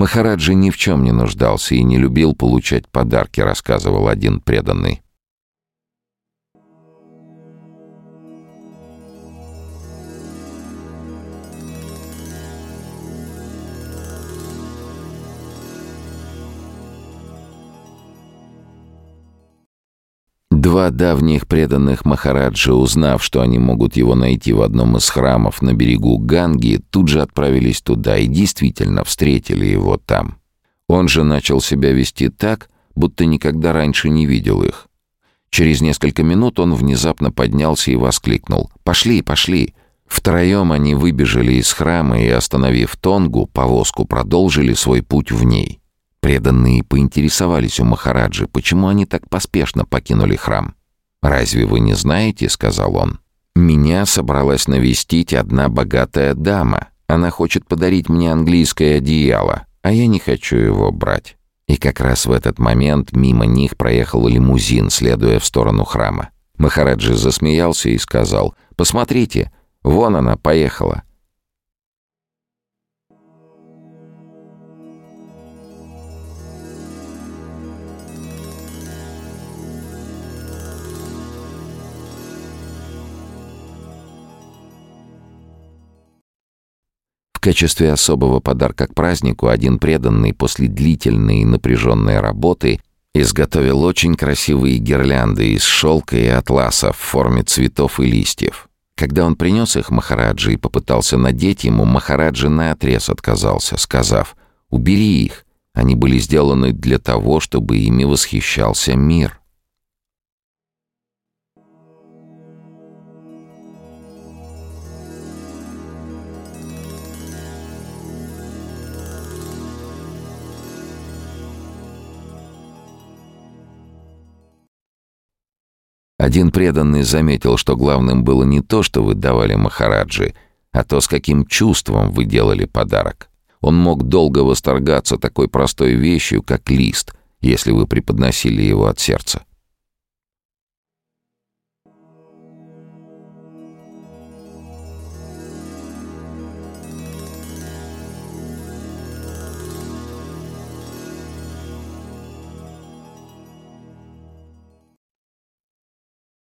Махараджи ни в чем не нуждался и не любил получать подарки, рассказывал один преданный. Два давних преданных Махараджа, узнав, что они могут его найти в одном из храмов на берегу Ганги, тут же отправились туда и действительно встретили его там. Он же начал себя вести так, будто никогда раньше не видел их. Через несколько минут он внезапно поднялся и воскликнул «Пошли, пошли!». Втроем они выбежали из храма и, остановив Тонгу, повозку продолжили свой путь в ней. Преданные поинтересовались у Махараджи, почему они так поспешно покинули храм. «Разве вы не знаете?» — сказал он. «Меня собралась навестить одна богатая дама. Она хочет подарить мне английское одеяло, а я не хочу его брать». И как раз в этот момент мимо них проехал лимузин, следуя в сторону храма. Махараджи засмеялся и сказал, «Посмотрите, вон она поехала». Качестве особого подарка к празднику один преданный после длительной и напряженной работы изготовил очень красивые гирлянды из шелка и атласа в форме цветов и листьев. Когда он принес их Махараджи и попытался надеть ему, Махараджи наотрез отказался, сказав «Убери их, они были сделаны для того, чтобы ими восхищался мир». Один преданный заметил, что главным было не то, что вы давали Махараджи, а то, с каким чувством вы делали подарок. Он мог долго восторгаться такой простой вещью, как лист, если вы преподносили его от сердца.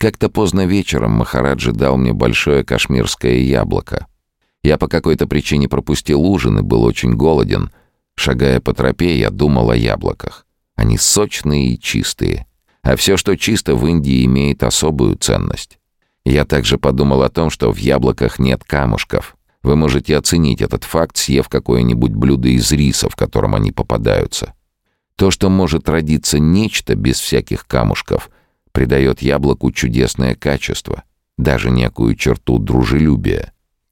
Как-то поздно вечером Махараджи дал мне большое кашмирское яблоко. Я по какой-то причине пропустил ужин и был очень голоден. Шагая по тропе, я думал о яблоках. Они сочные и чистые. А все, что чисто в Индии, имеет особую ценность. Я также подумал о том, что в яблоках нет камушков. Вы можете оценить этот факт, съев какое-нибудь блюдо из риса, в котором они попадаются. То, что может родиться нечто без всяких камушков — придает яблоку чудесное качество, даже некую черту дружелюбия.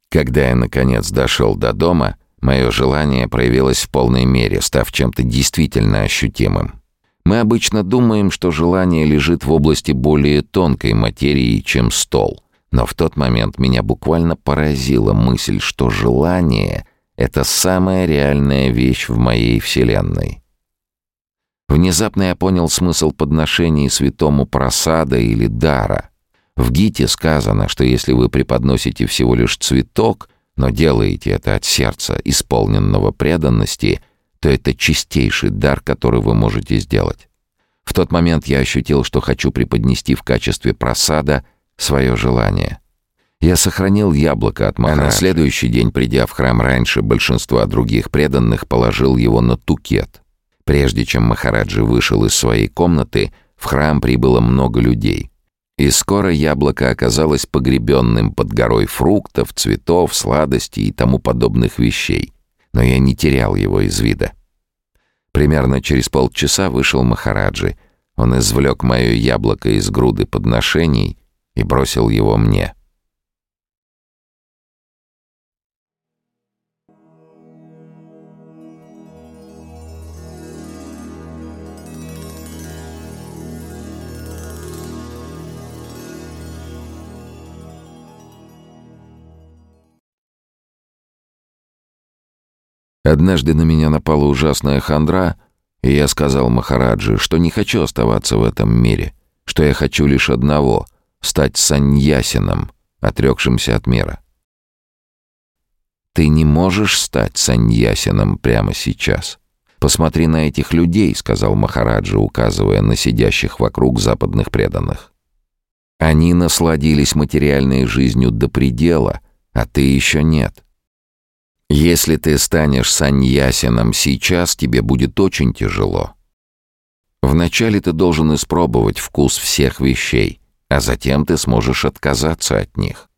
Когда я, наконец, дошел до дома, мое желание проявилось в полной мере, став чем-то действительно ощутимым. Мы обычно думаем, что желание лежит в области более тонкой материи, чем стол. Но в тот момент меня буквально поразила мысль, что желание — это самая реальная вещь в моей вселенной. Внезапно я понял смысл подношений святому просада или дара. В Гите сказано, что если вы преподносите всего лишь цветок, но делаете это от сердца, исполненного преданности, то это чистейший дар, который вы можете сделать. В тот момент я ощутил, что хочу преподнести в качестве просада свое желание. Я сохранил яблоко от Махараджи. А на следующий день, придя в храм раньше большинства других преданных, положил его на тукет — Прежде чем Махараджи вышел из своей комнаты, в храм прибыло много людей. И скоро яблоко оказалось погребенным под горой фруктов, цветов, сладостей и тому подобных вещей. Но я не терял его из вида. Примерно через полчаса вышел Махараджи. Он извлек мое яблоко из груды подношений и бросил его мне. Однажды на меня напала ужасная хандра, и я сказал Махараджи, что не хочу оставаться в этом мире, что я хочу лишь одного — стать саньясином, отрекшимся от мира. Ты не можешь стать саньясином прямо сейчас. «Посмотри на этих людей», — сказал Махараджа, указывая на сидящих вокруг западных преданных. «Они насладились материальной жизнью до предела, а ты еще нет. Если ты станешь саньясином сейчас, тебе будет очень тяжело. Вначале ты должен испробовать вкус всех вещей, а затем ты сможешь отказаться от них.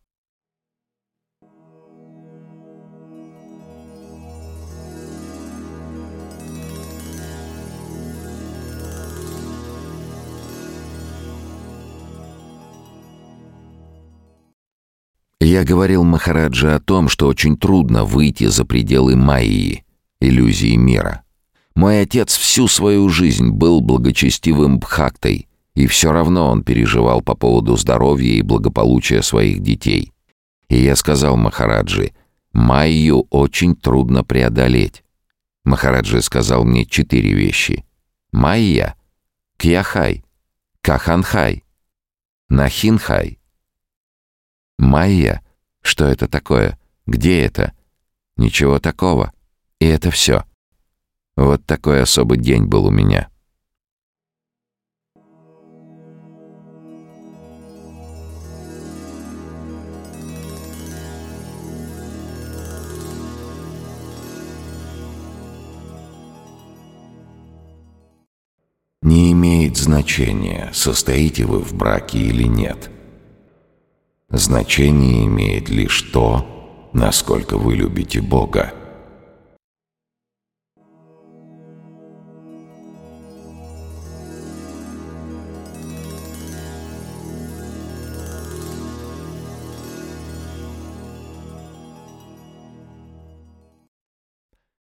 Я говорил Махараджа о том, что очень трудно выйти за пределы Майи, иллюзии мира. Мой отец всю свою жизнь был благочестивым бхактой, и все равно он переживал по поводу здоровья и благополучия своих детей. И я сказал Махараджи, Майю очень трудно преодолеть. Махараджи сказал мне четыре вещи. Майя, Кьяхай, Каханхай, Нахинхай. Майя? Что это такое? Где это? Ничего такого. И это все. Вот такой особый день был у меня. Не имеет значения, состоите вы в браке или нет – Значение имеет лишь то, насколько вы любите Бога.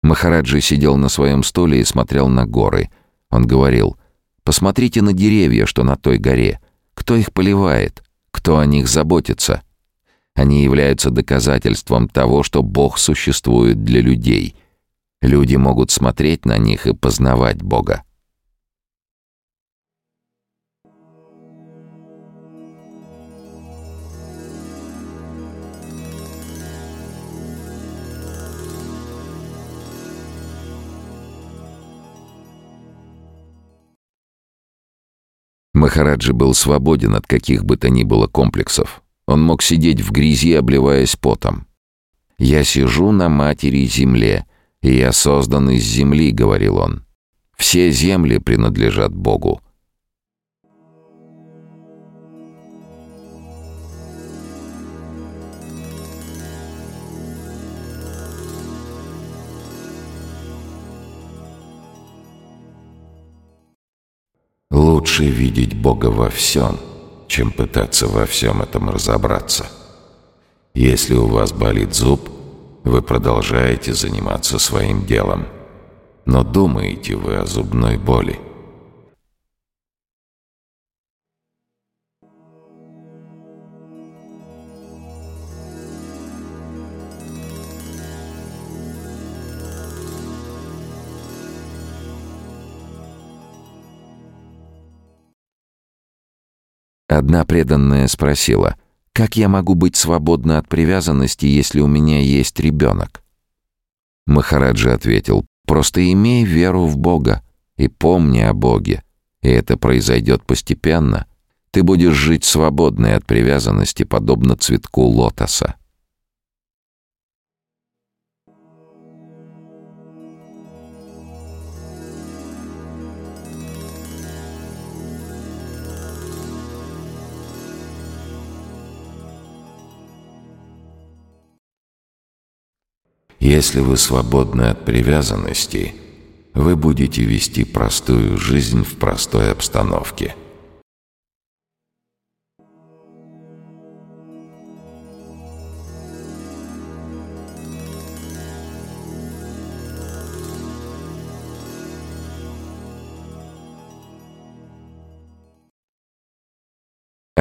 Махараджи сидел на своем столе и смотрел на горы. Он говорил, «Посмотрите на деревья, что на той горе. Кто их поливает? Кто о них заботится. Они являются доказательством того, что Бог существует для людей. Люди могут смотреть на них и познавать Бога. Махараджи был свободен от каких бы то ни было комплексов. Он мог сидеть в грязи, обливаясь потом. «Я сижу на матери земле, и я создан из земли», — говорил он. «Все земли принадлежат Богу. Лучше видеть Бога во всем, чем пытаться во всем этом разобраться. Если у вас болит зуб, вы продолжаете заниматься своим делом. Но думаете вы о зубной боли – Одна преданная спросила, «Как я могу быть свободна от привязанности, если у меня есть ребенок?» Махараджа ответил, «Просто имей веру в Бога и помни о Боге, и это произойдет постепенно. Ты будешь жить свободной от привязанности, подобно цветку лотоса». Если вы свободны от привязанностей, вы будете вести простую жизнь в простой обстановке.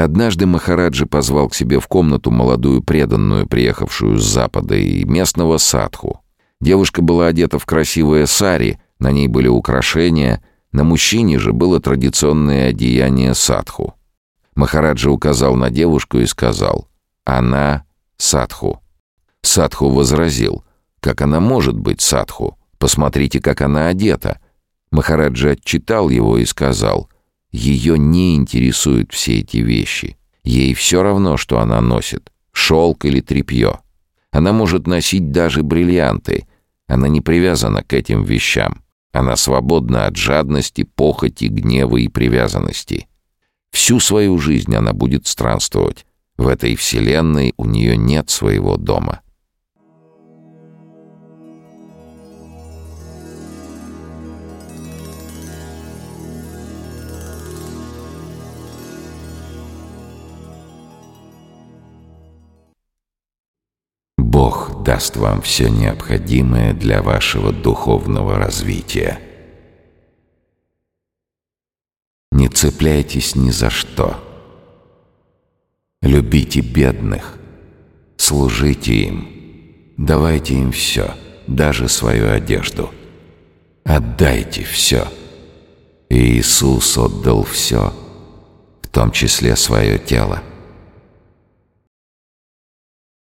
Однажды Махараджи позвал к себе в комнату молодую преданную, приехавшую с запада, и местного садху. Девушка была одета в красивое сари, на ней были украшения, на мужчине же было традиционное одеяние садху. Махараджа указал на девушку и сказал «Она садху». Садху возразил «Как она может быть садху? Посмотрите, как она одета. Махараджа отчитал его и сказал, ее не интересуют все эти вещи. Ей все равно, что она носит, шелк или тряпье. Она может носить даже бриллианты. Она не привязана к этим вещам. Она свободна от жадности, похоти, гнева и привязанности. Всю свою жизнь она будет странствовать. В этой вселенной у нее нет своего дома. Даст вам все необходимое для вашего духовного развития. Не цепляйтесь ни за что. Любите бедных, служите им, давайте им все, даже свою одежду. Отдайте все. Иисус отдал все, в том числе свое тело.